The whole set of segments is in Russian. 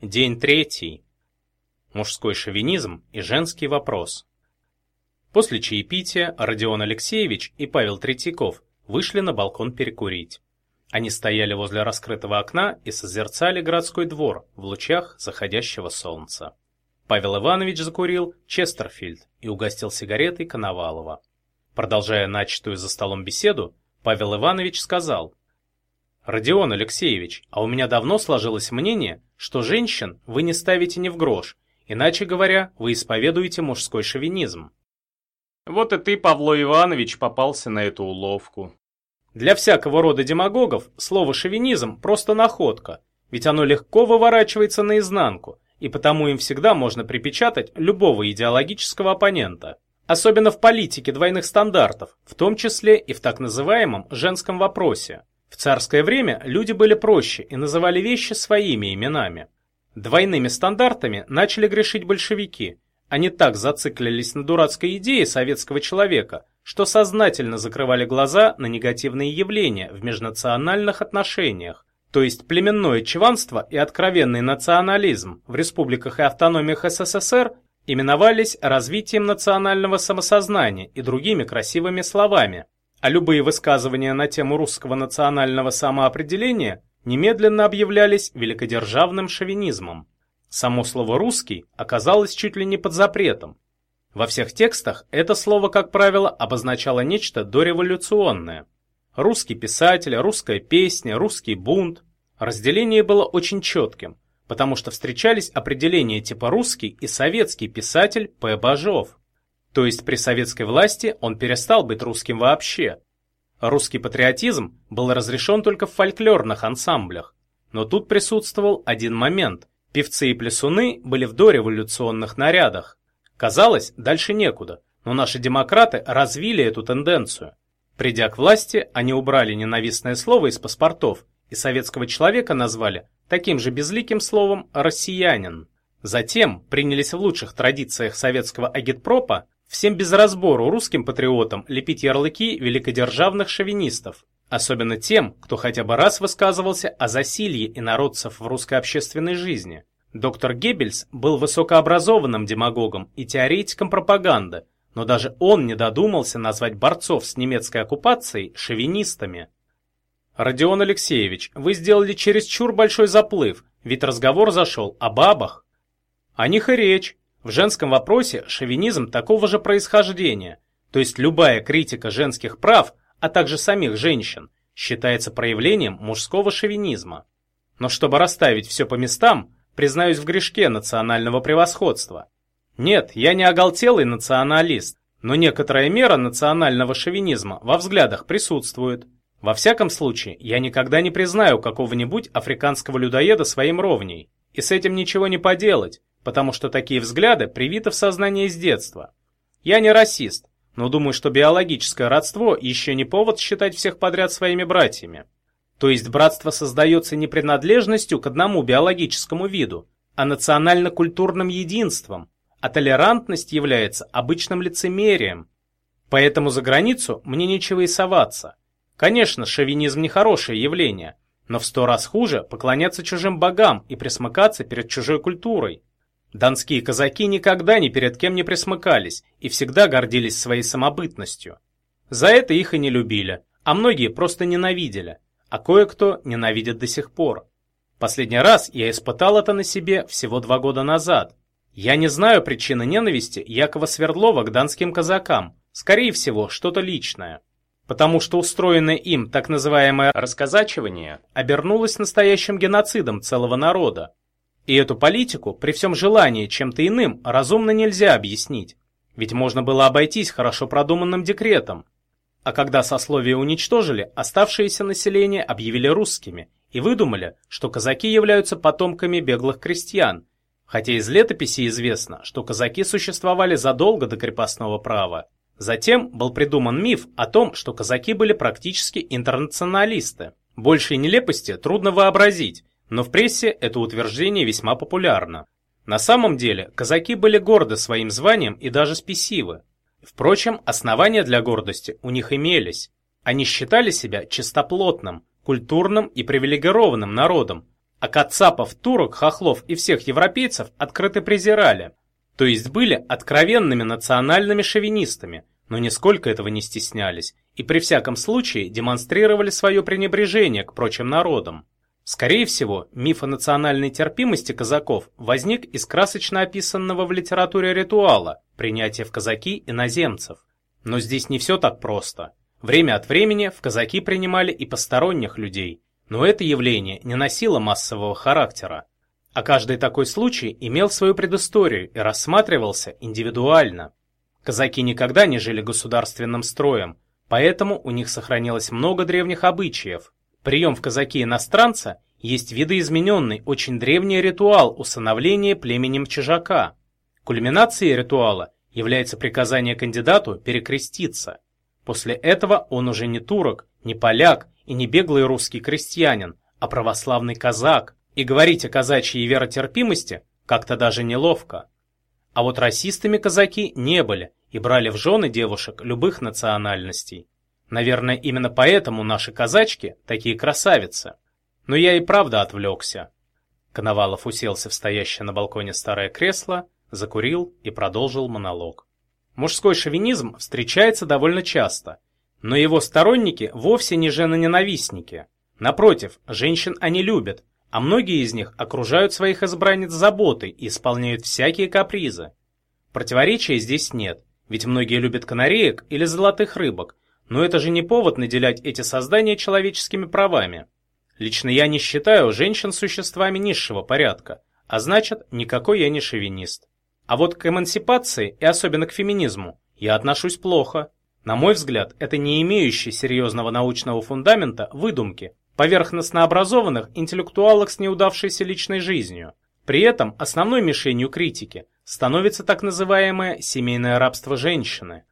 День третий. Мужской шовинизм и женский вопрос. После чаепития Родион Алексеевич и Павел Третьяков вышли на балкон перекурить. Они стояли возле раскрытого окна и созерцали городской двор в лучах заходящего солнца. Павел Иванович закурил Честерфильд и угостил сигаретой Коновалова. Продолжая начатую за столом беседу, Павел Иванович сказал, «Родион Алексеевич, а у меня давно сложилось мнение, что женщин вы не ставите ни в грош, иначе говоря, вы исповедуете мужской шовинизм». Вот и ты, Павло Иванович, попался на эту уловку. Для всякого рода демагогов слово «шовинизм» просто находка, ведь оно легко выворачивается наизнанку, и потому им всегда можно припечатать любого идеологического оппонента. Особенно в политике двойных стандартов, в том числе и в так называемом женском вопросе. В царское время люди были проще и называли вещи своими именами. Двойными стандартами начали грешить большевики. Они так зациклились на дурацкой идее советского человека, что сознательно закрывали глаза на негативные явления в межнациональных отношениях, то есть племенное чванство и откровенный национализм в республиках и автономиях СССР именовались развитием национального самосознания и другими красивыми словами, а любые высказывания на тему русского национального самоопределения немедленно объявлялись великодержавным шовинизмом. Само слово «русский» оказалось чуть ли не под запретом. Во всех текстах это слово, как правило, обозначало нечто дореволюционное. Русский писатель, русская песня, русский бунт. Разделение было очень четким – потому что встречались определения типа русский и советский писатель П. Бажов. То есть при советской власти он перестал быть русским вообще. Русский патриотизм был разрешен только в фольклорных ансамблях. Но тут присутствовал один момент. Певцы и плясуны были в дореволюционных нарядах. Казалось, дальше некуда, но наши демократы развили эту тенденцию. Придя к власти, они убрали ненавистное слово из паспортов и советского человека назвали таким же безликим словом «россиянин». Затем принялись в лучших традициях советского агитпропа всем без разбору русским патриотам лепить ярлыки великодержавных шовинистов, особенно тем, кто хотя бы раз высказывался о засилье инородцев в русской общественной жизни. Доктор Геббельс был высокообразованным демагогом и теоретиком пропаганды, но даже он не додумался назвать борцов с немецкой оккупацией шовинистами. «Родион Алексеевич, вы сделали чересчур большой заплыв, ведь разговор зашел о бабах». О них и речь. В женском вопросе шовинизм такого же происхождения, то есть любая критика женских прав, а также самих женщин, считается проявлением мужского шовинизма. Но чтобы расставить все по местам, признаюсь в грешке национального превосходства. Нет, я не оголтелый националист, но некоторая мера национального шовинизма во взглядах присутствует. Во всяком случае, я никогда не признаю какого-нибудь африканского людоеда своим ровней. И с этим ничего не поделать, потому что такие взгляды привиты в сознании с детства. Я не расист, но думаю, что биологическое родство еще не повод считать всех подряд своими братьями. То есть братство создается не принадлежностью к одному биологическому виду, а национально-культурным единством, а толерантность является обычным лицемерием. Поэтому за границу мне нечего и соваться. Конечно, шовинизм не хорошее явление, но в сто раз хуже поклоняться чужим богам и присмыкаться перед чужой культурой. Донские казаки никогда ни перед кем не присмыкались и всегда гордились своей самобытностью. За это их и не любили, а многие просто ненавидели, а кое-кто ненавидит до сих пор. Последний раз я испытал это на себе всего два года назад. Я не знаю причины ненависти Якова Свердлова к донским казакам, скорее всего, что-то личное потому что устроенное им так называемое «расказачивание» обернулось настоящим геноцидом целого народа. И эту политику при всем желании чем-то иным разумно нельзя объяснить, ведь можно было обойтись хорошо продуманным декретом. А когда сословие уничтожили, оставшееся население объявили русскими и выдумали, что казаки являются потомками беглых крестьян, хотя из летописи известно, что казаки существовали задолго до крепостного права. Затем был придуман миф о том, что казаки были практически интернационалисты. Большей нелепости трудно вообразить, но в прессе это утверждение весьма популярно. На самом деле казаки были горды своим званием и даже спесивы. Впрочем, основания для гордости у них имелись. Они считали себя чистоплотным, культурным и привилегированным народом, а кацапов, турок, хохлов и всех европейцев открыто презирали, то есть были откровенными национальными шовинистами, но нисколько этого не стеснялись и при всяком случае демонстрировали свое пренебрежение к прочим народам. Скорее всего, миф о национальной терпимости казаков возник из красочно описанного в литературе ритуала принятия в казаки иноземцев. Но здесь не все так просто. Время от времени в казаки принимали и посторонних людей, но это явление не носило массового характера. А каждый такой случай имел свою предысторию и рассматривался индивидуально. Казаки никогда не жили государственным строем, поэтому у них сохранилось много древних обычаев, Прием в казаки иностранца есть видоизмененный, очень древний ритуал усыновления племенем чужака. Кульминацией ритуала является приказание кандидату перекреститься. После этого он уже не турок, не поляк и не беглый русский крестьянин, а православный казак, и говорить о казачьей веротерпимости как-то даже неловко. А вот расистами казаки не были и брали в жены девушек любых национальностей. Наверное, именно поэтому наши казачки такие красавицы. Но я и правда отвлекся. Коновалов уселся в стоящее на балконе старое кресло, закурил и продолжил монолог. Мужской шовинизм встречается довольно часто, но его сторонники вовсе не женоненавистники. Напротив, женщин они любят, а многие из них окружают своих избранниц заботой и исполняют всякие капризы. Противоречия здесь нет, ведь многие любят канареек или золотых рыбок, но это же не повод наделять эти создания человеческими правами. Лично я не считаю женщин существами низшего порядка, а значит, никакой я не шовинист. А вот к эмансипации и особенно к феминизму я отношусь плохо. На мой взгляд, это не имеющие серьезного научного фундамента выдумки, поверхностно образованных интеллектуалок с неудавшейся личной жизнью. При этом основной мишенью критики становится так называемое семейное рабство женщины.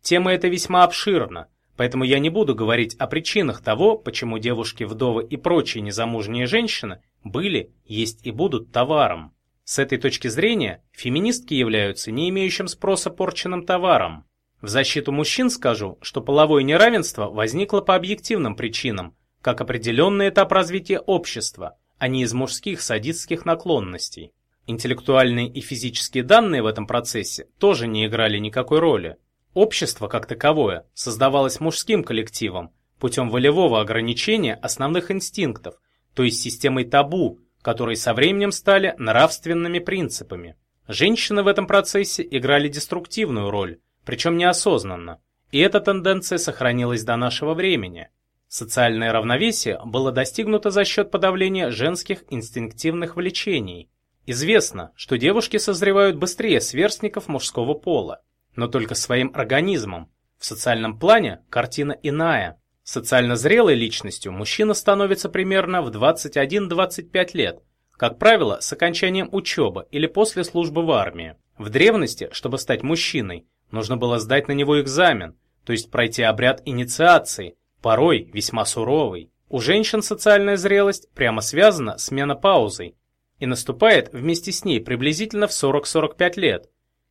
Тема эта весьма обширна, Поэтому я не буду говорить о причинах того, почему девушки, вдовы и прочие незамужние женщины были, есть и будут товаром. С этой точки зрения феминистки являются не имеющим спроса порченным товаром. В защиту мужчин скажу, что половое неравенство возникло по объективным причинам, как определенный этап развития общества, а не из мужских садистских наклонностей. Интеллектуальные и физические данные в этом процессе тоже не играли никакой роли. Общество, как таковое, создавалось мужским коллективом путем волевого ограничения основных инстинктов, то есть системой табу, которые со временем стали нравственными принципами. Женщины в этом процессе играли деструктивную роль, причем неосознанно, и эта тенденция сохранилась до нашего времени. Социальное равновесие было достигнуто за счет подавления женских инстинктивных влечений. Известно, что девушки созревают быстрее сверстников мужского пола но только своим организмом. В социальном плане картина иная. Социально зрелой личностью мужчина становится примерно в 21-25 лет, как правило, с окончанием учебы или после службы в армии. В древности, чтобы стать мужчиной, нужно было сдать на него экзамен, то есть пройти обряд инициации, порой весьма суровый. У женщин социальная зрелость прямо связана с менопаузой и наступает вместе с ней приблизительно в 40-45 лет,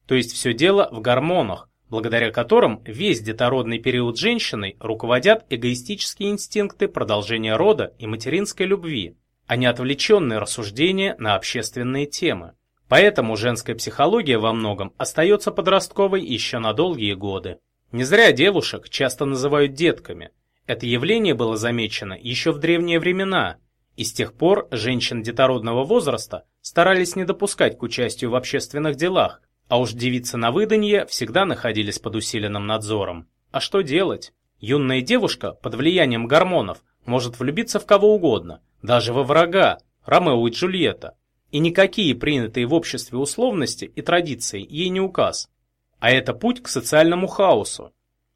то есть все дело в гормонах, благодаря которым весь детородный период женщины руководят эгоистические инстинкты продолжения рода и материнской любви, а не отвлеченные рассуждения на общественные темы. Поэтому женская психология во многом остается подростковой еще на долгие годы. Не зря девушек часто называют детками. Это явление было замечено еще в древние времена, и с тех пор женщин детородного возраста старались не допускать к участию в общественных делах, а уж девицы на выданье всегда находились под усиленным надзором. А что делать? Юная девушка под влиянием гормонов может влюбиться в кого угодно, даже во врага, Ромео и Джульетта. И никакие принятые в обществе условности и традиции ей не указ. А это путь к социальному хаосу.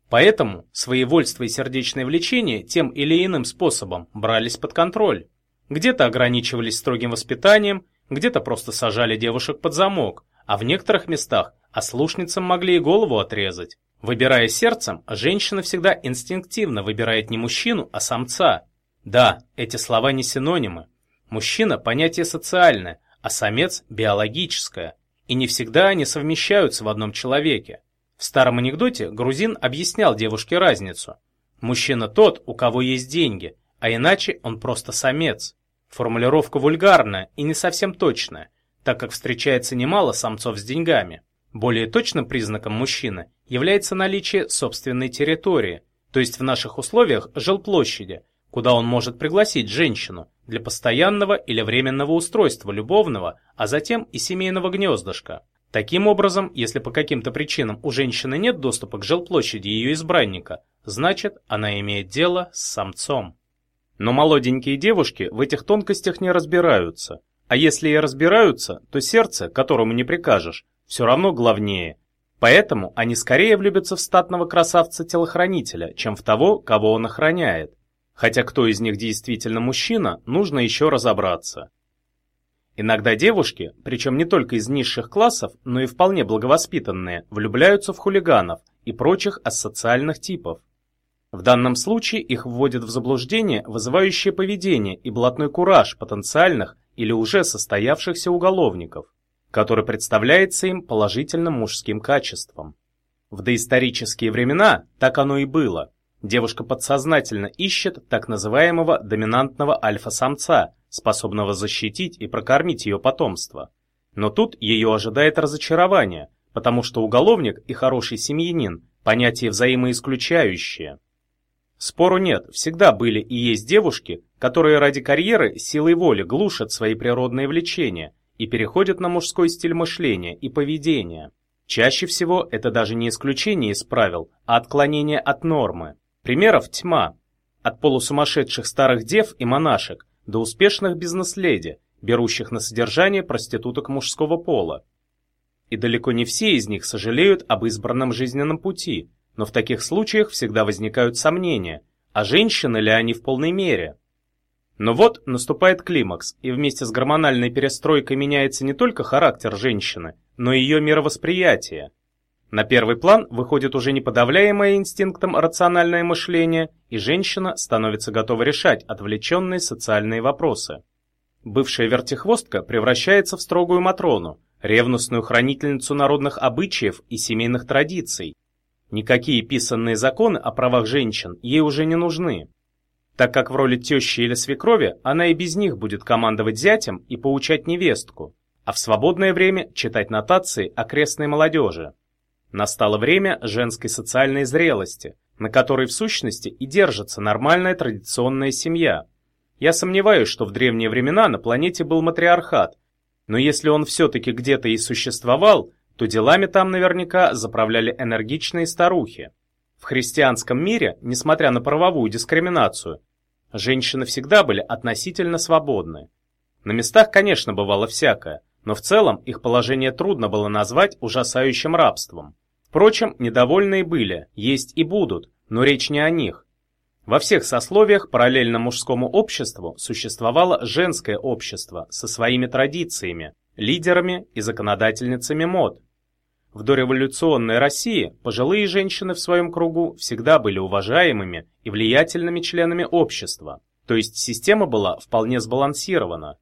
Поэтому своевольство и сердечное влечение тем или иным способом брались под контроль. Где-то ограничивались строгим воспитанием, где-то просто сажали девушек под замок, а в некоторых местах ослушницам могли и голову отрезать. Выбирая сердцем, женщина всегда инстинктивно выбирает не мужчину, а самца. Да, эти слова не синонимы. Мужчина – понятие социальное, а самец – биологическое. И не всегда они совмещаются в одном человеке. В старом анекдоте грузин объяснял девушке разницу. Мужчина тот, у кого есть деньги, а иначе он просто самец. Формулировка вульгарная и не совсем точная, так как встречается немало самцов с деньгами. Более точным признаком мужчины является наличие собственной территории, то есть в наших условиях жилплощади, куда он может пригласить женщину для постоянного или временного устройства любовного, а затем и семейного гнездышка. Таким образом, если по каким-то причинам у женщины нет доступа к жилплощади ее избранника, значит, она имеет дело с самцом. Но молоденькие девушки в этих тонкостях не разбираются. А если и разбираются, то сердце, которому не прикажешь, все равно главнее. Поэтому они скорее влюбятся в статного красавца-телохранителя, чем в того, кого он охраняет. Хотя кто из них действительно мужчина, нужно еще разобраться. Иногда девушки, причем не только из низших классов, но и вполне благовоспитанные, влюбляются в хулиганов и прочих асоциальных типов. В данном случае их вводят в заблуждение вызывающее поведение и блатной кураж потенциальных или уже состоявшихся уголовников, который представляется им положительным мужским качеством. В доисторические времена так оно и было. Девушка подсознательно ищет так называемого доминантного альфа-самца, способного защитить и прокормить ее потомство. Но тут ее ожидает разочарование, потому что уголовник и хороший семьянин – понятия взаимоисключающие. Спору нет, всегда были и есть девушки, которые ради карьеры силой воли глушат свои природные влечения и переходят на мужской стиль мышления и поведения. Чаще всего это даже не исключение из правил, а отклонение от нормы. Примеров тьма. От полусумасшедших старых дев и монашек до успешных бизнес-леди, берущих на содержание проституток мужского пола. И далеко не все из них сожалеют об избранном жизненном пути, но в таких случаях всегда возникают сомнения, а женщины ли они в полной мере? Но вот наступает климакс, и вместе с гормональной перестройкой меняется не только характер женщины, но и ее мировосприятие. На первый план выходит уже не подавляемое инстинктом рациональное мышление, и женщина становится готова решать отвлеченные социальные вопросы. Бывшая вертихвостка превращается в строгую Матрону, ревностную хранительницу народных обычаев и семейных традиций, Никакие писанные законы о правах женщин ей уже не нужны, так как в роли тещи или свекрови она и без них будет командовать зятем и поучать невестку, а в свободное время читать нотации окрестной молодежи. Настало время женской социальной зрелости, на которой в сущности и держится нормальная традиционная семья. Я сомневаюсь, что в древние времена на планете был матриархат, но если он все-таки где-то и существовал, то делами там наверняка заправляли энергичные старухи. В христианском мире, несмотря на правовую дискриминацию, женщины всегда были относительно свободны. На местах, конечно, бывало всякое, но в целом их положение трудно было назвать ужасающим рабством. Впрочем, недовольные были, есть и будут, но речь не о них. Во всех сословиях параллельно мужскому обществу существовало женское общество со своими традициями, лидерами и законодательницами мод. В дореволюционной России пожилые женщины в своем кругу всегда были уважаемыми и влиятельными членами общества, то есть система была вполне сбалансирована.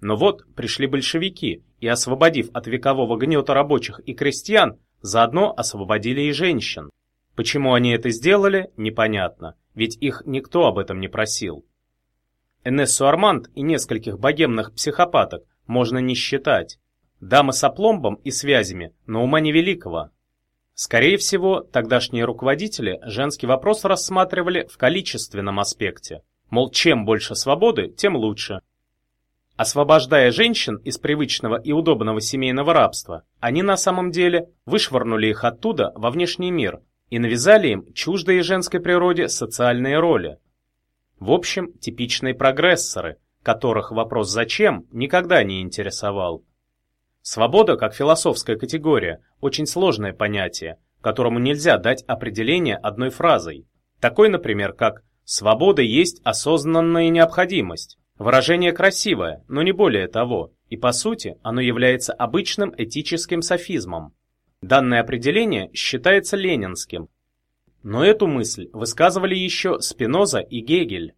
Но вот пришли большевики и, освободив от векового гнета рабочих и крестьян, заодно освободили и женщин. Почему они это сделали, непонятно, ведь их никто об этом не просил. Энессу Арманд и нескольких богемных психопаток можно не считать. Дама с опломбом и связями, но ума невеликого. Скорее всего, тогдашние руководители женский вопрос рассматривали в количественном аспекте. Мол, чем больше свободы, тем лучше. Освобождая женщин из привычного и удобного семейного рабства, они на самом деле вышвырнули их оттуда во внешний мир и навязали им чуждые женской природе социальные роли. В общем, типичные прогрессоры, которых вопрос «зачем» никогда не интересовал. Свобода, как философская категория, очень сложное понятие, которому нельзя дать определение одной фразой. Такой, например, как «свобода есть осознанная необходимость». Выражение красивое, но не более того, и по сути оно является обычным этическим софизмом. Данное определение считается ленинским, но эту мысль высказывали еще Спиноза и Гегель.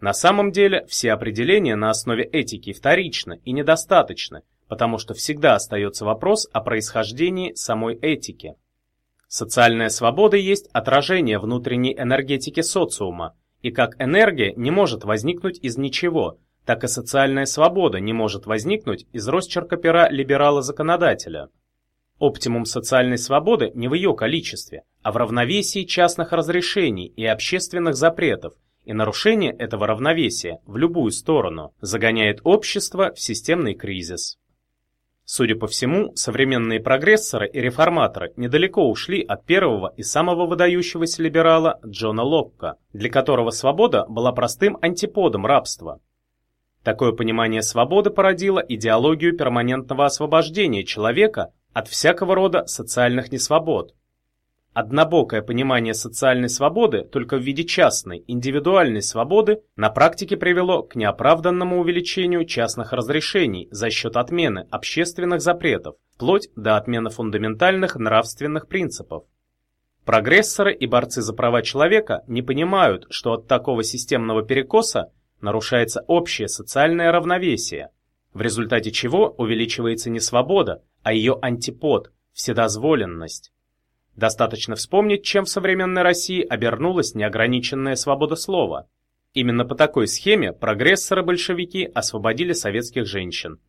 На самом деле все определения на основе этики вторичны и недостаточны, потому что всегда остается вопрос о происхождении самой этики. Социальная свобода есть отражение внутренней энергетики социума, и как энергия не может возникнуть из ничего, так и социальная свобода не может возникнуть из росчерка пера либерала-законодателя. Оптимум социальной свободы не в ее количестве, а в равновесии частных разрешений и общественных запретов, и нарушение этого равновесия в любую сторону загоняет общество в системный кризис. Судя по всему, современные прогрессоры и реформаторы недалеко ушли от первого и самого выдающегося либерала Джона Локка, для которого свобода была простым антиподом рабства. Такое понимание свободы породило идеологию перманентного освобождения человека от всякого рода социальных несвобод. Однобокое понимание социальной свободы только в виде частной, индивидуальной свободы на практике привело к неоправданному увеличению частных разрешений за счет отмены общественных запретов, вплоть до отмены фундаментальных нравственных принципов. Прогрессоры и борцы за права человека не понимают, что от такого системного перекоса нарушается общее социальное равновесие, в результате чего увеличивается не свобода, а ее антипод – вседозволенность. Достаточно вспомнить, чем в современной России обернулась неограниченная свобода слова. Именно по такой схеме прогрессоры-большевики освободили советских женщин.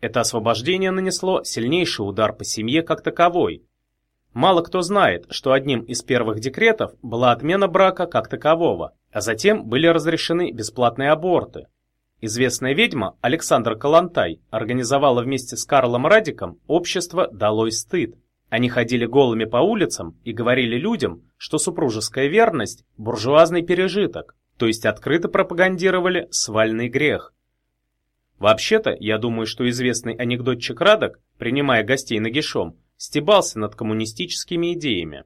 Это освобождение нанесло сильнейший удар по семье как таковой. Мало кто знает, что одним из первых декретов была отмена брака как такового, а затем были разрешены бесплатные аборты. Известная ведьма Александра Калантай организовала вместе с Карлом Радиком общество «Долой стыд», они ходили голыми по улицам и говорили людям, что супружеская верность – буржуазный пережиток, то есть открыто пропагандировали свальный грех. Вообще-то, я думаю, что известный анекдотчик Радок, принимая гостей нагишом, стебался над коммунистическими идеями.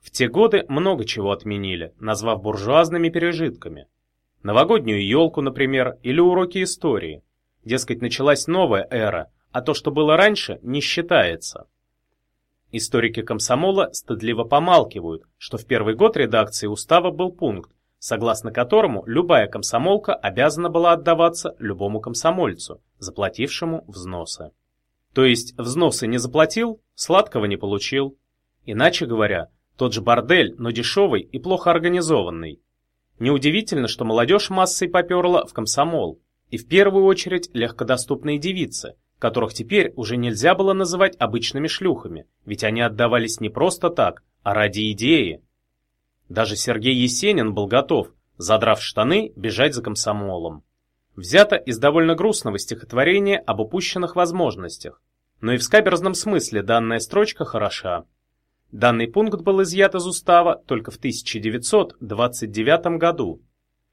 В те годы много чего отменили, назвав буржуазными пережитками. Новогоднюю елку, например, или уроки истории. Дескать, началась новая эра, а то, что было раньше, не считается. Историки комсомола стыдливо помалкивают, что в первый год редакции устава был пункт, согласно которому любая комсомолка обязана была отдаваться любому комсомольцу, заплатившему взносы. То есть взносы не заплатил, сладкого не получил. Иначе говоря, тот же бордель, но дешевый и плохо организованный. Неудивительно, что молодежь массой поперла в комсомол, и в первую очередь легкодоступные девицы, которых теперь уже нельзя было называть обычными шлюхами, ведь они отдавались не просто так, а ради идеи. Даже Сергей Есенин был готов, задрав штаны, бежать за комсомолом. Взято из довольно грустного стихотворения об упущенных возможностях, но и в скаберзном смысле данная строчка хороша. Данный пункт был изъят из устава только в 1929 году.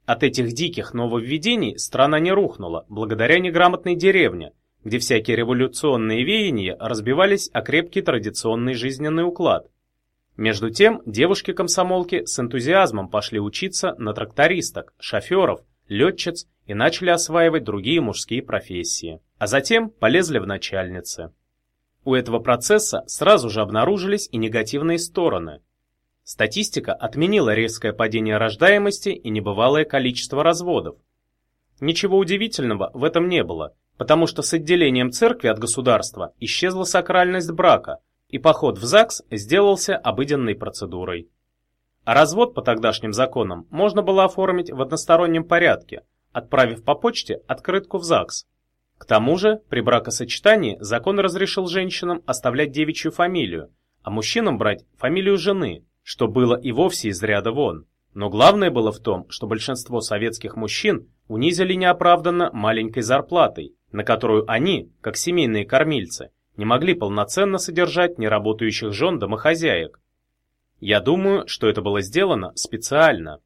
От этих диких нововведений страна не рухнула, благодаря неграмотной деревне, где всякие революционные веяния разбивались о крепкий традиционный жизненный уклад. Между тем, девушки-комсомолки с энтузиазмом пошли учиться на трактористок, шоферов, летчиц и начали осваивать другие мужские профессии, а затем полезли в начальницы. У этого процесса сразу же обнаружились и негативные стороны. Статистика отменила резкое падение рождаемости и небывалое количество разводов. Ничего удивительного в этом не было, потому что с отделением церкви от государства исчезла сакральность брака, и поход в ЗАГС сделался обыденной процедурой. А развод по тогдашним законам можно было оформить в одностороннем порядке, отправив по почте открытку в ЗАГС. К тому же, при бракосочетании закон разрешил женщинам оставлять девичью фамилию, а мужчинам брать фамилию жены, что было и вовсе из ряда вон. Но главное было в том, что большинство советских мужчин унизили неоправданно маленькой зарплатой, на которую они, как семейные кормильцы, не могли полноценно содержать неработающих жен домохозяек. Я думаю, что это было сделано специально.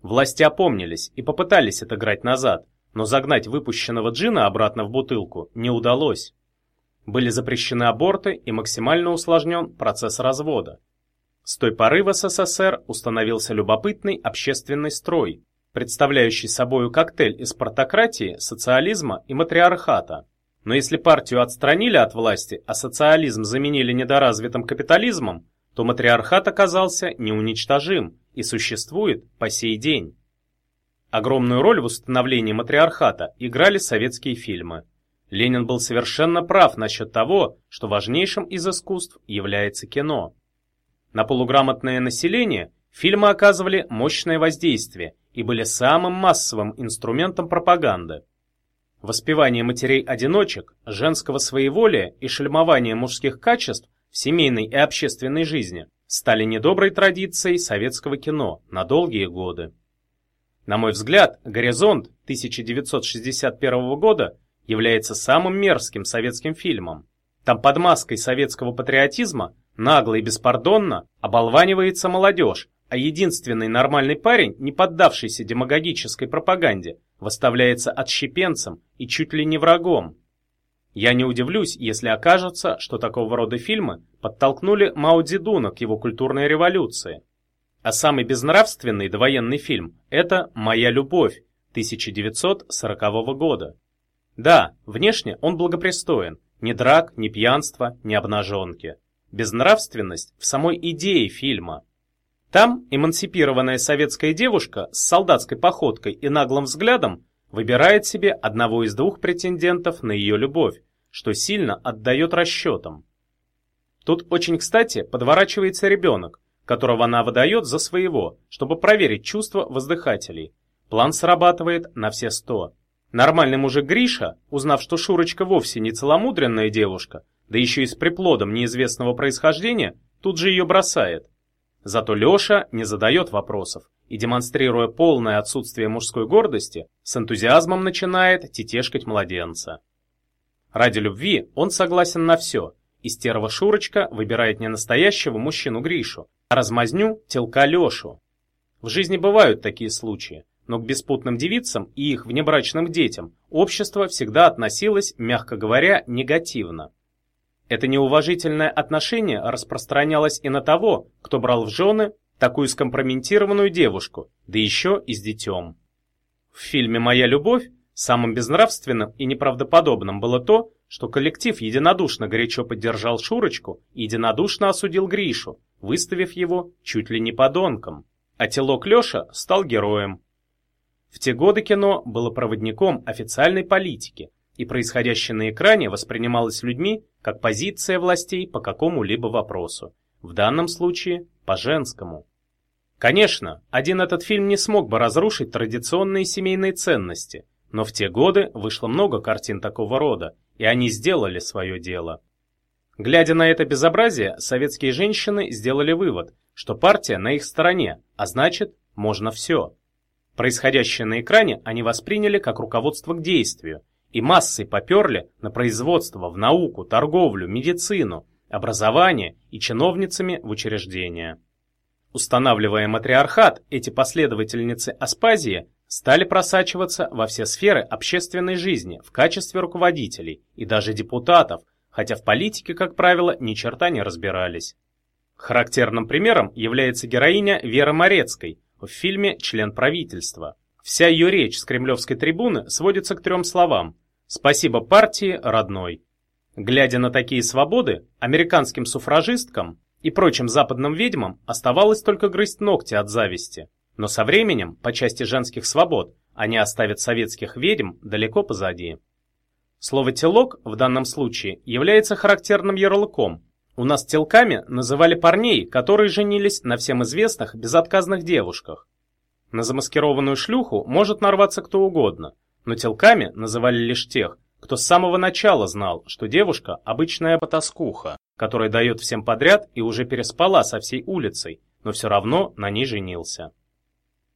Власти опомнились и попытались отыграть назад, но загнать выпущенного джина обратно в бутылку не удалось. Были запрещены аборты и максимально усложнен процесс развода. С той поры в СССР установился любопытный общественный строй, представляющий собою коктейль из партократии, социализма и матриархата. Но если партию отстранили от власти, а социализм заменили недоразвитым капитализмом, то матриархат оказался неуничтожим и существует по сей день. Огромную роль в установлении матриархата играли советские фильмы. Ленин был совершенно прав насчет того, что важнейшим из искусств является кино. На полуграмотное население фильмы оказывали мощное воздействие и были самым массовым инструментом пропаганды. Воспевание матерей-одиночек, женского своеволия и шельмование мужских качеств в семейной и общественной жизни стали недоброй традицией советского кино на долгие годы. На мой взгляд, «Горизонт» 1961 года является самым мерзким советским фильмом. Там под маской советского патриотизма нагло и беспардонно оболванивается молодежь, а единственный нормальный парень, не поддавшийся демагогической пропаганде, выставляется отщепенцем и чуть ли не врагом. Я не удивлюсь, если окажется, что такого рода фильмы подтолкнули Мао Цзэдуна к его культурной революции. А самый безнравственный довоенный фильм – это «Моя любовь» 1940 года. Да, внешне он благопристоен, ни драк, ни пьянства, ни обнаженки. Безнравственность в самой идее фильма – там эмансипированная советская девушка с солдатской походкой и наглым взглядом выбирает себе одного из двух претендентов на ее любовь, что сильно отдает расчетам. Тут очень кстати подворачивается ребенок, которого она выдает за своего, чтобы проверить чувства воздыхателей. План срабатывает на все сто. Нормальный мужик Гриша, узнав, что Шурочка вовсе не целомудренная девушка, да еще и с приплодом неизвестного происхождения, тут же ее бросает. Зато Леша не задает вопросов и, демонстрируя полное отсутствие мужской гордости, с энтузиазмом начинает тетешкать младенца. Ради любви он согласен на все, и стерва Шурочка выбирает не настоящего мужчину Гришу, а размазню телка Лешу. В жизни бывают такие случаи, но к беспутным девицам и их внебрачным детям общество всегда относилось, мягко говоря, негативно. Это неуважительное отношение распространялось и на того, кто брал в жены такую скомпрометированную девушку, да еще и с детем. В фильме «Моя любовь» самым безнравственным и неправдоподобным было то, что коллектив единодушно горячо поддержал Шурочку и единодушно осудил Гришу, выставив его чуть ли не подонком. А телок Леша стал героем. В те годы кино было проводником официальной политики, и происходящее на экране воспринималось людьми как позиция властей по какому-либо вопросу, в данном случае по женскому. Конечно, один этот фильм не смог бы разрушить традиционные семейные ценности, но в те годы вышло много картин такого рода, и они сделали свое дело. Глядя на это безобразие, советские женщины сделали вывод, что партия на их стороне, а значит, можно все. Происходящее на экране они восприняли как руководство к действию – и массой поперли на производство, в науку, торговлю, медицину, образование и чиновницами в учреждения. Устанавливая матриархат, эти последовательницы Аспазии стали просачиваться во все сферы общественной жизни в качестве руководителей и даже депутатов, хотя в политике, как правило, ни черта не разбирались. Характерным примером является героиня Вера Морецкой в фильме «Член правительства». Вся ее речь с кремлевской трибуны сводится к трем словам Спасибо партии, родной. Глядя на такие свободы, американским суфражисткам и прочим западным ведьмам оставалось только грызть ногти от зависти. Но со временем, по части женских свобод, они оставят советских ведьм далеко позади. Слово «телок» в данном случае является характерным ярлыком. У нас телками называли парней, которые женились на всем известных безотказных девушках. На замаскированную шлюху может нарваться кто угодно, но телками называли лишь тех, кто с самого начала знал, что девушка – обычная потаскуха, которая дает всем подряд и уже переспала со всей улицей, но все равно на ней женился.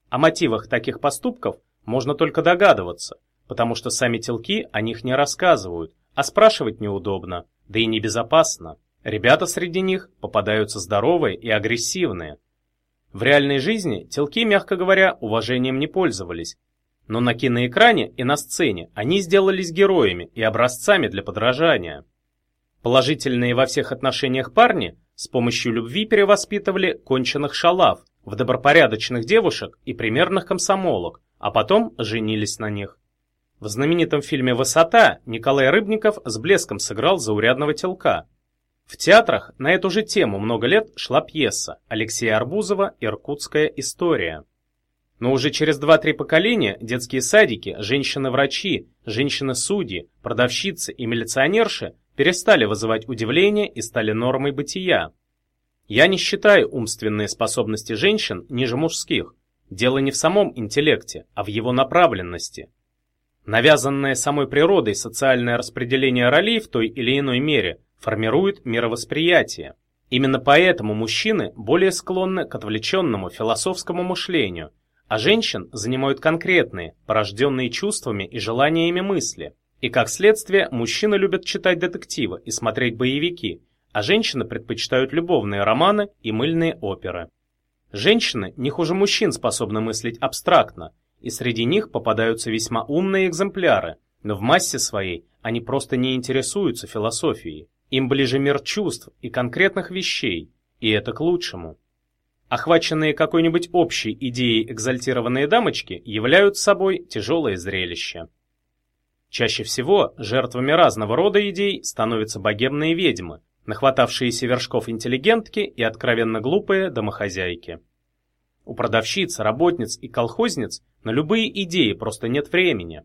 О мотивах таких поступков можно только догадываться, потому что сами телки о них не рассказывают, а спрашивать неудобно, да и небезопасно. Ребята среди них попадаются здоровые и агрессивные. В реальной жизни телки, мягко говоря, уважением не пользовались, но на киноэкране и на сцене они сделались героями и образцами для подражания. Положительные во всех отношениях парни с помощью любви перевоспитывали конченых шалав в добропорядочных девушек и примерных комсомолок, а потом женились на них. В знаменитом фильме «Высота» Николай Рыбников с блеском сыграл заурядного телка. В театрах на эту же тему много лет шла пьеса Алексея Арбузова «Иркутская история». Но уже через 2-3 поколения детские садики, женщины-врачи, женщины-судьи, продавщицы и милиционерши перестали вызывать удивление и стали нормой бытия. Я не считаю умственные способности женщин ниже мужских. Дело не в самом интеллекте, а в его направленности. Навязанное самой природой социальное распределение ролей в той или иной мере формирует мировосприятие. Именно поэтому мужчины более склонны к отвлеченному философскому мышлению, а женщин занимают конкретные, порожденные чувствами и желаниями мысли. И как следствие, мужчины любят читать детективы и смотреть боевики, а женщины предпочитают любовные романы и мыльные оперы. Женщины не хуже мужчин способны мыслить абстрактно, и среди них попадаются весьма умные экземпляры, но в массе своей они просто не интересуются философией. Им ближе мир чувств и конкретных вещей, и это к лучшему. Охваченные какой-нибудь общей идеей экзальтированные дамочки являют собой тяжелое зрелище. Чаще всего жертвами разного рода идей становятся богемные ведьмы, нахватавшиеся вершков интеллигентки и откровенно глупые домохозяйки. У продавщиц, работниц и колхозниц на любые идеи просто нет времени.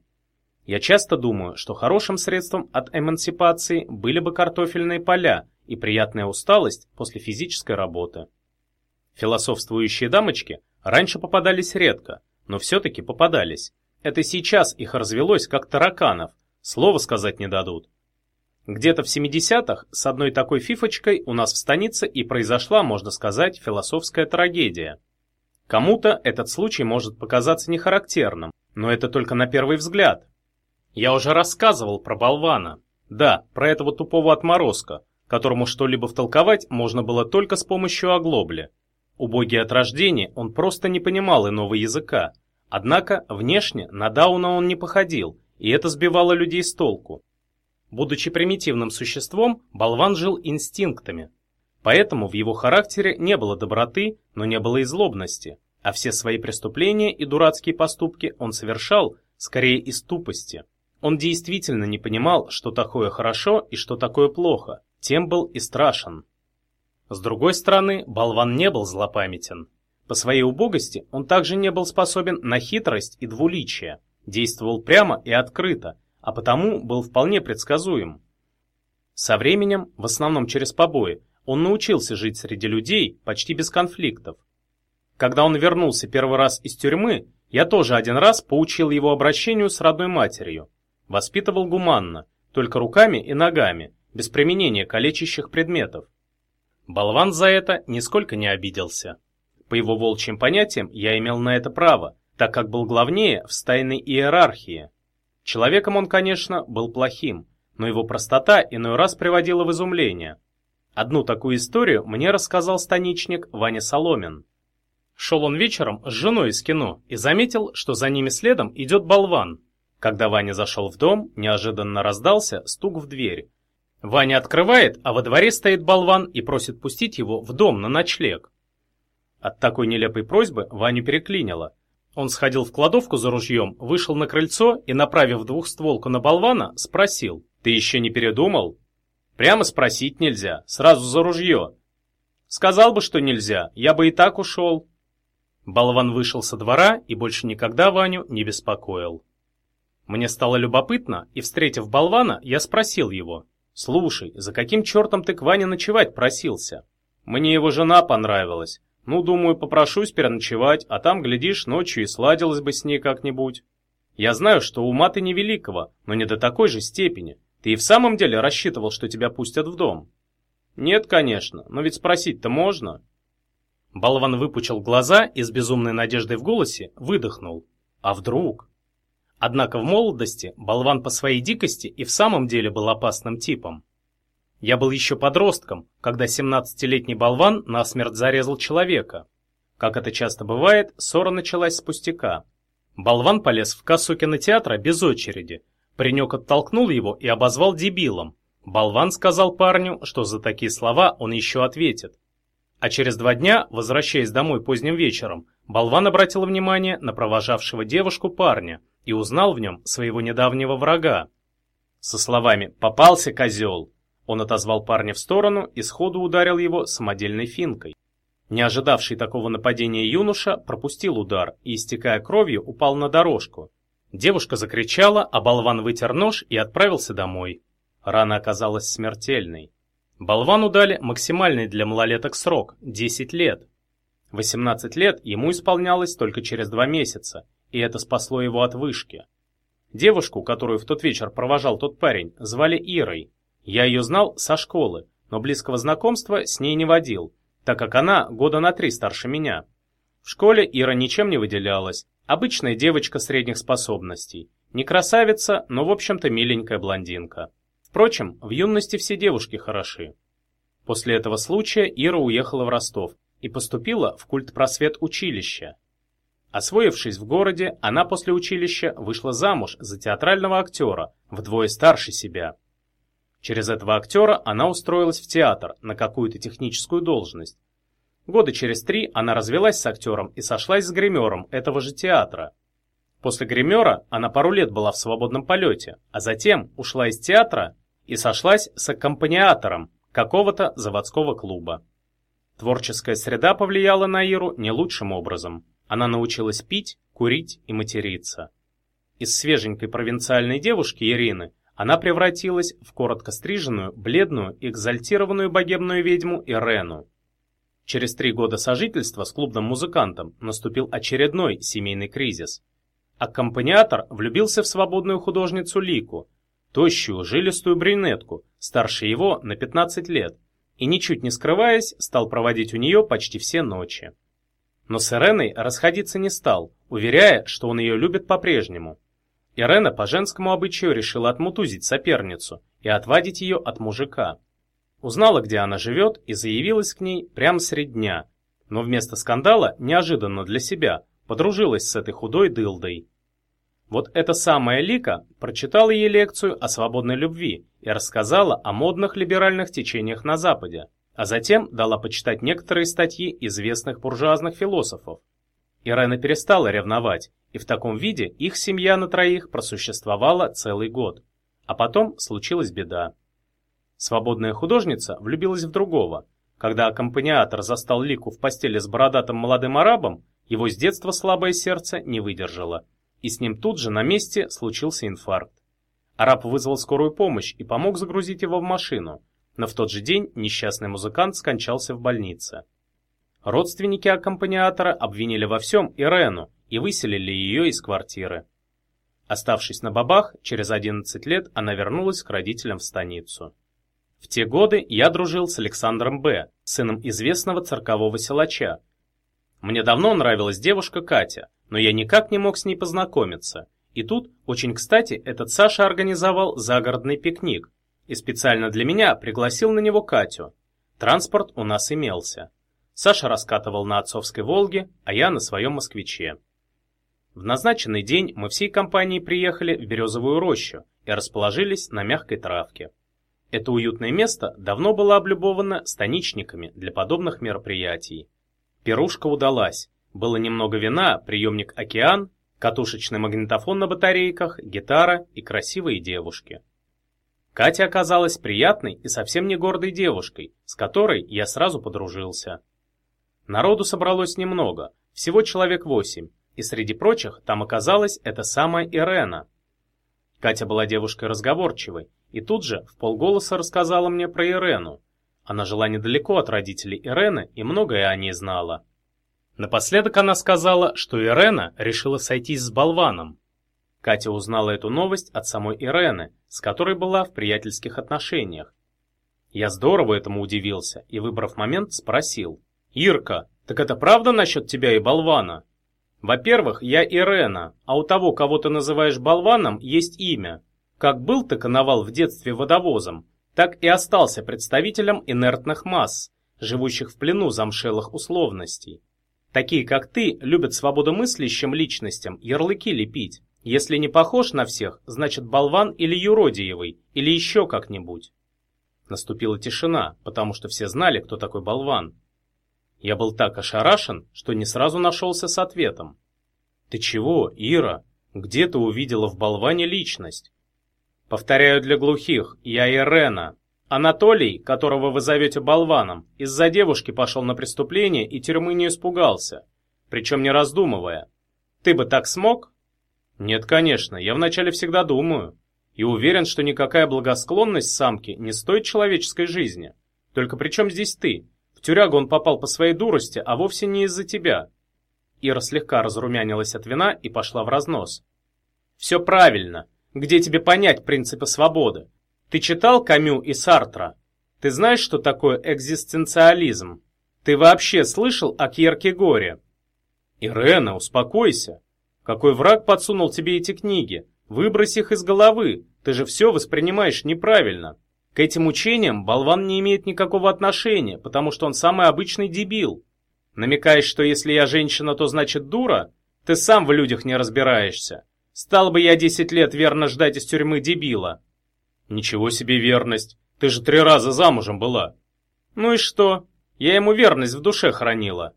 Я часто думаю, что хорошим средством от эмансипации были бы картофельные поля и приятная усталость после физической работы. Философствующие дамочки раньше попадались редко, но все-таки попадались. Это сейчас их развелось как тараканов, слова сказать не дадут. Где-то в 70-х с одной такой фифочкой у нас в станице и произошла, можно сказать, философская трагедия. Кому-то этот случай может показаться нехарактерным, но это только на первый взгляд. Я уже рассказывал про болвана. Да, про этого тупого отморозка, которому что-либо втолковать можно было только с помощью оглобли. Убогий от рождения, он просто не понимал иного языка. Однако, внешне, на Дауна он не походил, и это сбивало людей с толку. Будучи примитивным существом, болван жил инстинктами. Поэтому в его характере не было доброты, но не было и злобности, а все свои преступления и дурацкие поступки он совершал скорее из тупости. Он действительно не понимал, что такое хорошо и что такое плохо, тем был и страшен. С другой стороны, болван не был злопамятен. По своей убогости он также не был способен на хитрость и двуличие, действовал прямо и открыто, а потому был вполне предсказуем. Со временем, в основном через побои, он научился жить среди людей почти без конфликтов. Когда он вернулся первый раз из тюрьмы, я тоже один раз поучил его обращению с родной матерью. Воспитывал гуманно, только руками и ногами, без применения калечащих предметов. Болван за это нисколько не обиделся. По его волчьим понятиям я имел на это право, так как был главнее в стайной иерархии. Человеком он, конечно, был плохим, но его простота иной раз приводила в изумление. Одну такую историю мне рассказал станичник Ваня Соломин. Шел он вечером с женой из кино и заметил, что за ними следом идет болван. Когда Ваня зашел в дом, неожиданно раздался стук в дверь. Ваня открывает, а во дворе стоит болван и просит пустить его в дом на ночлег. От такой нелепой просьбы Ваню переклинило. Он сходил в кладовку за ружьем, вышел на крыльцо и, направив двухстволку на болвана, спросил. «Ты еще не передумал?» «Прямо спросить нельзя, сразу за ружье». «Сказал бы, что нельзя, я бы и так ушел». Болван вышел со двора и больше никогда Ваню не беспокоил. Мне стало любопытно, и, встретив болвана, я спросил его. «Слушай, за каким чертом ты к Ване ночевать просился?» «Мне его жена понравилась. Ну, думаю, попрошусь переночевать, а там, глядишь, ночью и сладилось бы с ней как-нибудь. Я знаю, что ума ты невеликого, но не до такой же степени. Ты и в самом деле рассчитывал, что тебя пустят в дом?» «Нет, конечно, но ведь спросить-то можно». Болван выпучил глаза и с безумной надеждой в голосе выдохнул. «А вдруг?» Однако в молодости болван по своей дикости и в самом деле был опасным типом. Я был еще подростком, когда 17-летний болван насмерть зарезал человека. Как это часто бывает, ссора началась с пустяка. Болван полез в кассу кинотеатра без очереди. Паренек оттолкнул его и обозвал дебилом. Болван сказал парню, что за такие слова он еще ответит. А через два дня, возвращаясь домой поздним вечером, болван обратил внимание на провожавшего девушку парня – и узнал в нем своего недавнего врага. Со словами «попался козел» он отозвал парня в сторону и сходу ударил его самодельной финкой. Не ожидавший такого нападения юноша пропустил удар и, истекая кровью, упал на дорожку. Девушка закричала, а болван вытер нож и отправился домой. Рана оказалась смертельной. Болвану дали максимальный для малолеток срок – 10 лет. 18 лет ему исполнялось только через два месяца, и это спасло его от вышки. Девушку, которую в тот вечер провожал тот парень, звали Ирой. Я ее знал со школы, но близкого знакомства с ней не водил, так как она года на три старше меня. В школе Ира ничем не выделялась, обычная девочка средних способностей. Не красавица, но в общем-то миленькая блондинка. Впрочем, в юности все девушки хороши. После этого случая Ира уехала в Ростов и поступила в культпросвет училища. Освоившись в городе, она после училища вышла замуж за театрального актера, вдвое старше себя. Через этого актера она устроилась в театр на какую-то техническую должность. Года через три она развелась с актером и сошлась с гримером этого же театра. После гримера она пару лет была в свободном полете, а затем ушла из театра и сошлась с аккомпаниатором какого-то заводского клуба. Творческая среда повлияла на Иру не лучшим образом. Она научилась пить, курить и материться. Из свеженькой провинциальной девушки Ирины она превратилась в коротко стриженную, бледную, экзальтированную богемную ведьму Ирену. Через три года сожительства с клубным музыкантом наступил очередной семейный кризис. Аккомпаниатор влюбился в свободную художницу Лику, тощую, жилистую брюнетку, старше его на 15 лет, и, ничуть не скрываясь, стал проводить у нее почти все ночи. Но с Иреной расходиться не стал, уверяя, что он ее любит по-прежнему. Ирена по женскому обычаю решила отмутузить соперницу и отвадить ее от мужика. Узнала, где она живет, и заявилась к ней прямо средь дня. Но вместо скандала, неожиданно для себя, подружилась с этой худой дылдой. Вот эта самая Лика прочитала ей лекцию о свободной любви и рассказала о модных либеральных течениях на Западе, а затем дала почитать некоторые статьи известных буржуазных философов. Ирена перестала ревновать, и в таком виде их семья на троих просуществовала целый год. А потом случилась беда. Свободная художница влюбилась в другого. Когда аккомпаниатор застал Лику в постели с бородатым молодым арабом, его с детства слабое сердце не выдержало, и с ним тут же на месте случился инфаркт. Араб вызвал скорую помощь и помог загрузить его в машину, но в тот же день несчастный музыкант скончался в больнице. Родственники аккомпаниатора обвинили во всем Ирену и выселили ее из квартиры. Оставшись на бабах, через 11 лет она вернулась к родителям в станицу. В те годы я дружил с Александром Б., сыном известного циркового силача. Мне давно нравилась девушка Катя, но я никак не мог с ней познакомиться. И тут, очень кстати, этот Саша организовал загородный пикник и специально для меня пригласил на него Катю. Транспорт у нас имелся. Саша раскатывал на отцовской «Волге», а я на своем «Москвиче». В назначенный день мы всей компанией приехали в Березовую рощу и расположились на мягкой травке. Это уютное место давно было облюбовано станичниками для подобных мероприятий. Пирушка удалась. Было немного вина, приемник «Океан», катушечный магнитофон на батарейках, гитара и красивые девушки. Катя оказалась приятной и совсем не гордой девушкой, с которой я сразу подружился. Народу собралось немного, всего человек восемь, и среди прочих там оказалась эта самая Ирена. Катя была девушкой разговорчивой, и тут же в полголоса рассказала мне про Ирену. Она жила недалеко от родителей Ирены и многое о ней знала. Напоследок она сказала, что Ирена решила сойтись с болваном. Катя узнала эту новость от самой Ирены, с которой была в приятельских отношениях. Я здорово этому удивился и, выбрав момент, спросил. «Ирка, так это правда насчет тебя и болвана?» «Во-первых, я Ирена, а у того, кого ты называешь болваном, есть имя. Как был ты коновал в детстве водовозом, так и остался представителем инертных масс, живущих в плену замшелых условностей. Такие, как ты, любят свободомыслящим личностям ярлыки лепить. Если не похож на всех, значит болван или юродиевый, или еще как-нибудь. Наступила тишина, потому что все знали, кто такой болван. Я был так ошарашен, что не сразу нашелся с ответом. «Ты чего, Ира? Где ты увидела в болване личность?» «Повторяю для глухих, я Ирена. Анатолий, которого вы зовете болваном, из-за девушки пошел на преступление и тюрьмы не испугался, причем не раздумывая. Ты бы так смог?» «Нет, конечно, я вначале всегда думаю. И уверен, что никакая благосклонность самки не стоит человеческой жизни. Только при чем здесь ты? В тюрягу он попал по своей дурости, а вовсе не из-за тебя. Ира слегка разрумянилась от вина и пошла в разнос. Все правильно. Где тебе понять принципы свободы? Ты читал Камю и Сартра? Ты знаешь, что такое экзистенциализм? Ты вообще слышал о Кьеркегоре? Ирена, успокойся. Какой враг подсунул тебе эти книги? Выбрось их из головы. Ты же все воспринимаешь неправильно. К этим учениям болван не имеет никакого отношения, потому что он самый обычный дебил. Намекаешь, что если я женщина, то значит дура? Ты сам в людях не разбираешься. Стал бы я десять лет верно ждать из тюрьмы дебила. Ничего себе верность. Ты же три раза замужем была. Ну и что? Я ему верность в душе хранила.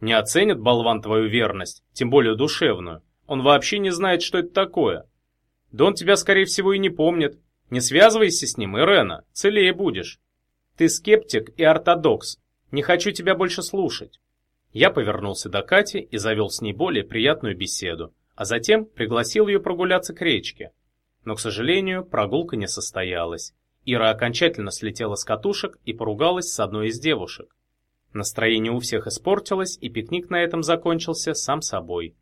Не оценит болван твою верность, тем более душевную. Он вообще не знает, что это такое. Да он тебя, скорее всего, и не помнит. Не связывайся с ним, Ирена, целее будешь. Ты скептик и ортодокс. Не хочу тебя больше слушать. Я повернулся до Кати и завел с ней более приятную беседу, а затем пригласил ее прогуляться к речке. Но, к сожалению, прогулка не состоялась. Ира окончательно слетела с катушек и поругалась с одной из девушек. Настроение у всех испортилось, и пикник на этом закончился сам собой.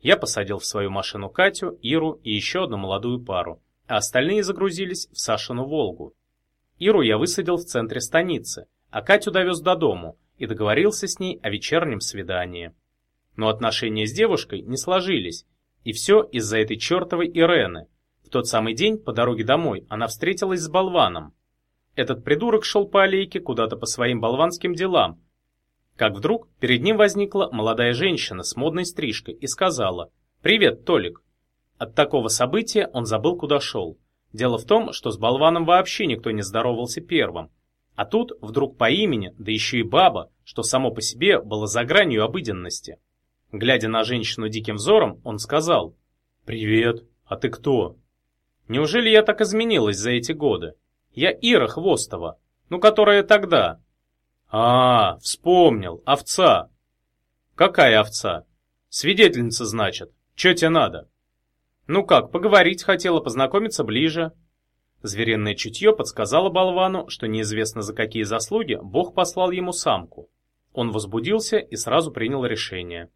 Я посадил в свою машину Катю, Иру и еще одну молодую пару, а остальные загрузились в Сашину «Волгу». Иру я высадил в центре станицы, а Катю довез до дому, и договорился с ней о вечернем свидании. Но отношения с девушкой не сложились, и все из-за этой чертовой Ирены. В тот самый день по дороге домой она встретилась с болваном. Этот придурок шел по аллейке куда-то по своим болванским делам, как вдруг перед ним возникла молодая женщина с модной стрижкой и сказала «Привет, Толик». От такого события он забыл, куда шел. Дело в том, что с болваном вообще никто не здоровался первым, а тут вдруг по имени, да еще и баба, что само по себе было за гранью обыденности. Глядя на женщину диким взором, он сказал «Привет, а ты кто?» «Неужели я так изменилась за эти годы? Я Ира Хвостова, ну которая тогда...» «А, вспомнил, овца!» «Какая овца?» «Свидетельница, значит. Че тебе надо?» «Ну как, поговорить хотела, познакомиться ближе». Звериное чутье подсказало болвану, что неизвестно за какие заслуги Бог послал ему самку. Он возбудился и сразу принял решение.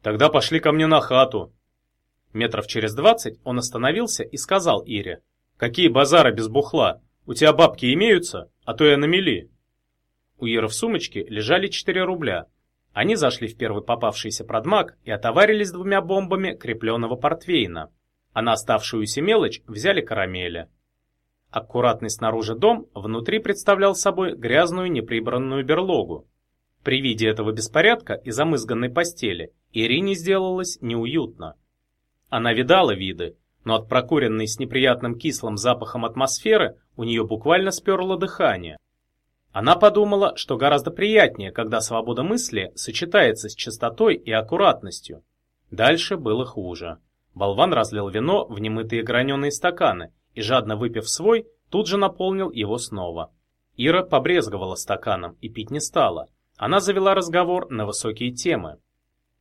«Тогда пошли ко мне на хату». Метров через двадцать он остановился и сказал Ире, «Какие базары без бухла? У тебя бабки имеются? А то я на мели». У Иры в сумочке лежали 4 рубля. Они зашли в первый попавшийся продмаг и отоварились двумя бомбами крепленного портвейна, а на оставшуюся мелочь взяли карамели. Аккуратный снаружи дом внутри представлял собой грязную неприбранную берлогу. При виде этого беспорядка и замызганной постели Ирине сделалось неуютно. Она видала виды, но от прокуренной с неприятным кислым запахом атмосферы у нее буквально сперло дыхание. Она подумала, что гораздо приятнее, когда свобода мысли сочетается с чистотой и аккуратностью. Дальше было хуже. Болван разлил вино в немытые граненые стаканы и, жадно выпив свой, тут же наполнил его снова. Ира побрезговала стаканом и пить не стала. Она завела разговор на высокие темы.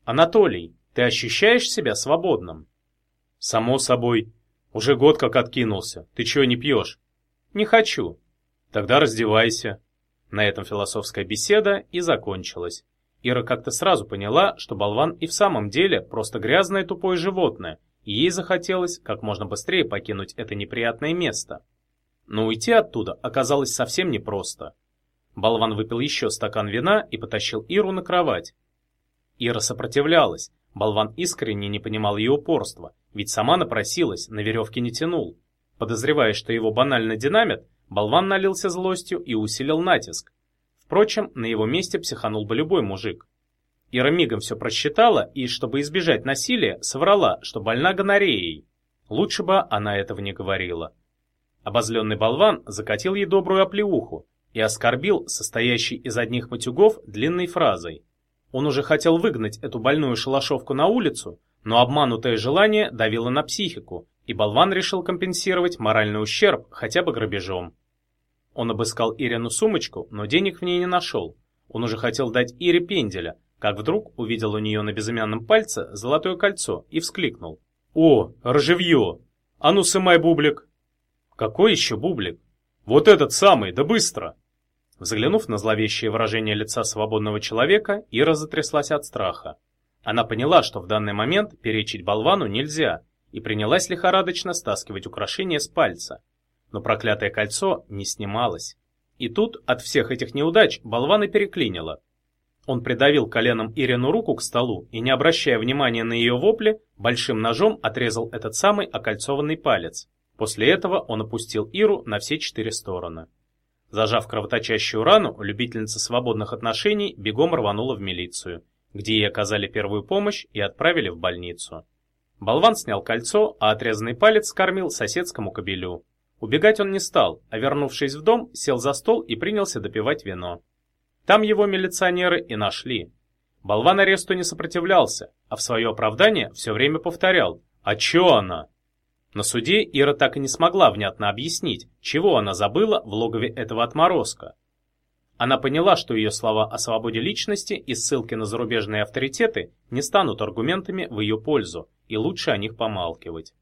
«Анатолий, ты ощущаешь себя свободным?» «Само собой. Уже год как откинулся. Ты чего не пьешь?» «Не хочу». «Тогда раздевайся». На этом философская беседа и закончилась. Ира как-то сразу поняла, что болван и в самом деле просто грязное тупое животное, и ей захотелось как можно быстрее покинуть это неприятное место. Но уйти оттуда оказалось совсем непросто. Болван выпил еще стакан вина и потащил Иру на кровать. Ира сопротивлялась. Болван искренне не понимал ее упорства, ведь сама напросилась, на веревке не тянул. Подозревая, что его банально динамит, болван налился злостью и усилил натиск. Впрочем, на его месте психанул бы любой мужик. Ира мигом все просчитала и, чтобы избежать насилия, соврала, что больна гонореей. Лучше бы она этого не говорила. Обозленный болван закатил ей добрую оплеуху и оскорбил состоящий из одних матюгов длинной фразой. Он уже хотел выгнать эту больную шалашовку на улицу, но обманутое желание давило на психику, и болван решил компенсировать моральный ущерб хотя бы грабежом. Он обыскал Ирину сумочку, но денег в ней не нашел. Он уже хотел дать Ире пенделя, как вдруг увидел у нее на безымянном пальце золотое кольцо и вскликнул. «О, ржевье! А ну, сымай бублик!» «Какой еще бублик?» «Вот этот самый, да быстро!» Взглянув на зловещее выражение лица свободного человека, Ира затряслась от страха. Она поняла, что в данный момент перечить болвану нельзя, и принялась лихорадочно стаскивать украшения с пальца. Но проклятое кольцо не снималось. И тут от всех этих неудач болван и переклинило. Он придавил коленом Ирину руку к столу и, не обращая внимания на ее вопли, большим ножом отрезал этот самый окольцованный палец. После этого он опустил Иру на все четыре стороны. Зажав кровоточащую рану, любительница свободных отношений бегом рванула в милицию, где ей оказали первую помощь и отправили в больницу. Болван снял кольцо, а отрезанный палец скормил соседскому кобелю. Убегать он не стал, а вернувшись в дом, сел за стол и принялся допивать вино. Там его милиционеры и нашли. Болван аресту не сопротивлялся, а в свое оправдание все время повторял «А чё она?». На суде Ира так и не смогла внятно объяснить, чего она забыла в логове этого отморозка. Она поняла, что ее слова о свободе личности и ссылки на зарубежные авторитеты не станут аргументами в ее пользу, и лучше о них помалкивать.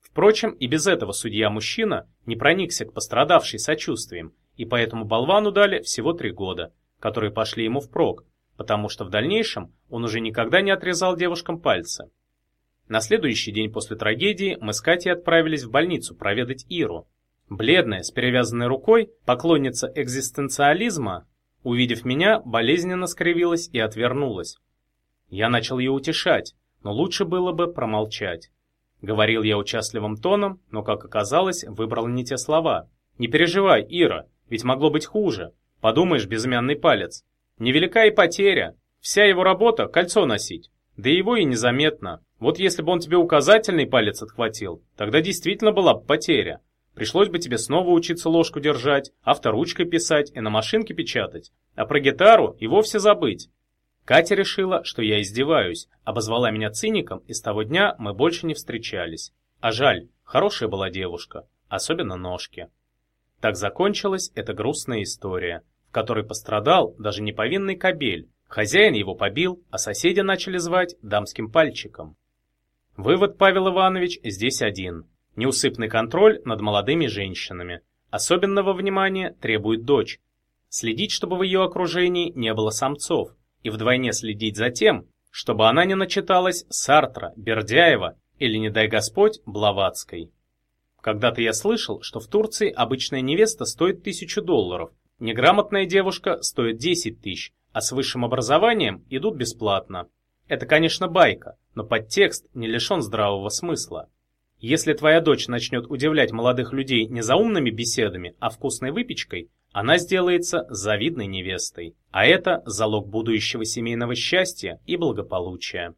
Впрочем, и без этого судья-мужчина не проникся к пострадавшей сочувствием, и поэтому болвану дали всего три года, которые пошли ему впрок, потому что в дальнейшем он уже никогда не отрезал девушкам пальцы. На следующий день после трагедии мы с Катей отправились в больницу проведать Иру. Бледная, с перевязанной рукой, поклонница экзистенциализма, увидев меня, болезненно скривилась и отвернулась. Я начал ее утешать, но лучше было бы промолчать. Говорил я участливым тоном, но, как оказалось, выбрал не те слова. «Не переживай, Ира, ведь могло быть хуже. Подумаешь, безымянный палец. Невелика и потеря. Вся его работа — кольцо носить. Да его и незаметно. Вот если бы он тебе указательный палец отхватил, тогда действительно была бы потеря. Пришлось бы тебе снова учиться ложку держать, авторучкой писать и на машинке печатать. А про гитару и вовсе забыть. Катя решила, что я издеваюсь, обозвала меня циником, и с того дня мы больше не встречались. А жаль, хорошая была девушка, особенно ножки. Так закончилась эта грустная история в которой пострадал даже неповинный кобель. Хозяин его побил, а соседи начали звать дамским пальчиком. Вывод, Павел Иванович, здесь один. Неусыпный контроль над молодыми женщинами. Особенного внимания требует дочь. Следить, чтобы в ее окружении не было самцов. И вдвойне следить за тем, чтобы она не начиталась Сартра, Бердяева или, не дай Господь, Блаватской. Когда-то я слышал, что в Турции обычная невеста стоит тысячу долларов, Неграмотная девушка стоит 10 тысяч, а с высшим образованием идут бесплатно. Это, конечно, байка, но подтекст не лишен здравого смысла. Если твоя дочь начнет удивлять молодых людей не заумными беседами, а вкусной выпечкой, она сделается завидной невестой. А это залог будущего семейного счастья и благополучия.